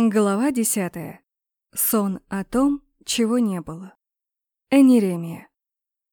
Глава десятая. Сон о том, чего не было. Энеремия.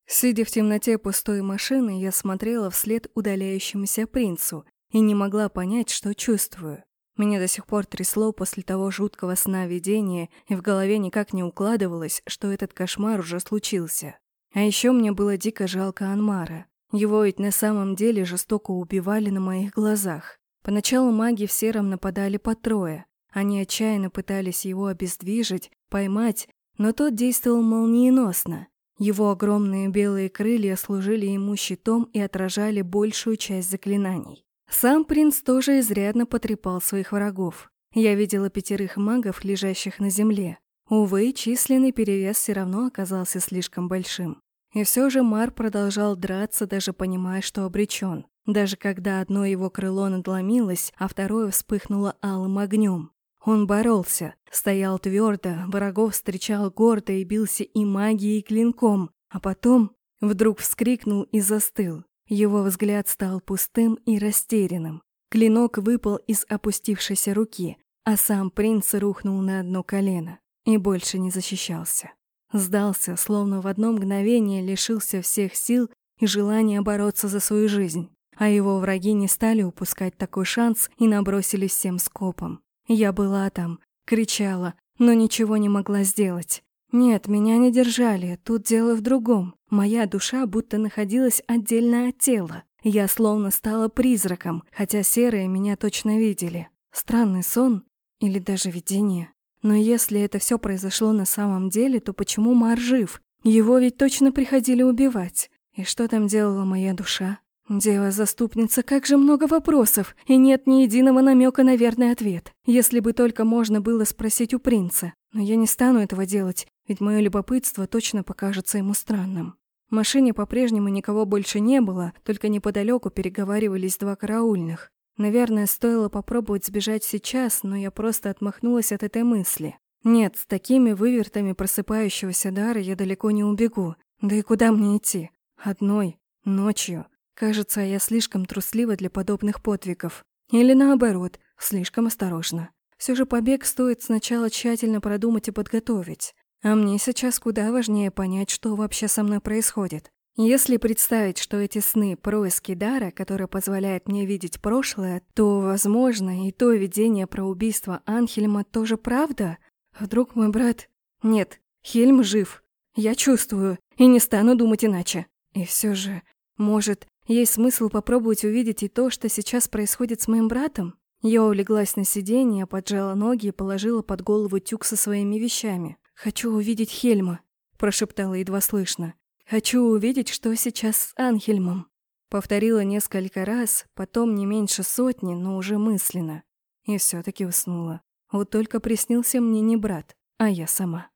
Сидя в темноте пустой машины, я смотрела вслед удаляющемуся принцу и не могла понять, что чувствую. Меня до сих пор трясло после того жуткого сна видения, и в голове никак не укладывалось, что этот кошмар уже случился. А еще мне было дико жалко Анмара. Его ведь на самом деле жестоко убивали на моих глазах. Поначалу маги в сером нападали по трое, они отчаянно пытались его обездвижить, поймать, но тот действовал молниеносно. Его огромные белые крылья служили ему щитом и отражали большую часть заклинаний. Сам принц тоже изрядно потрепал своих врагов. Я видела пятерых магов, лежащих на земле. Увы, численный перевес все равно оказался слишком большим. И все же Мар продолжал драться, даже понимая, что обречен. Даже когда одно его крыло надломилось, а второе вспыхнуло алым огнем. Он боролся, стоял твердо, врагов встречал гордо и бился и магией, и клинком, а потом вдруг вскрикнул и застыл. Его взгляд стал пустым и растерянным. Клинок выпал из опустившейся руки, а сам принц рухнул на одно колено и больше не защищался. Сдался, словно в одно мгновение лишился всех сил и желания бороться за свою жизнь, а его враги не стали упускать такой шанс и набросились всем скопом. Я была там, кричала, но ничего не могла сделать. Нет, меня не держали, тут дело в другом. Моя душа будто находилась отдельно от тела. Я словно стала призраком, хотя серые меня точно видели. Странный сон или даже видение. Но если это все произошло на самом деле, то почему Мар жив? Его ведь точно приходили убивать. И что там делала моя душа? Дева-заступница, как же много вопросов, и нет ни единого намека на верный ответ. Если бы только можно было спросить у принца. Но я не стану этого делать, ведь мое любопытство точно покажется ему странным. В машине по-прежнему никого больше не было, только неподалеку переговаривались два караульных. Наверное, стоило попробовать сбежать сейчас, но я просто отмахнулась от этой мысли. Нет, с такими вывертами просыпающегося дара я далеко не убегу. Да и куда мне идти? Одной, ночью. Кажется, я слишком труслива для подобных подвигов. Или наоборот, слишком осторожна. Все же побег стоит сначала тщательно продумать и подготовить. А мне сейчас куда важнее понять, что вообще со мной происходит. Если представить, что эти сны — происки дара, который позволяет мне видеть прошлое, то, возможно, и то видение про убийство Анхельма тоже правда? Вдруг мой брат... Нет, Хельм жив. Я чувствую, и не стану думать иначе. И все же, может, есть смысл попробовать увидеть и то, что сейчас происходит с моим братом? Я улеглась на сиденье, поджала ноги и положила под голову тюк со своими вещами. «Хочу увидеть Хельма», – прошептала едва слышно. «Хочу увидеть, что сейчас с Анхельмом». Повторила несколько раз, потом не меньше сотни, но уже мысленно. И все таки уснула. Вот только приснился мне не брат, а я сама.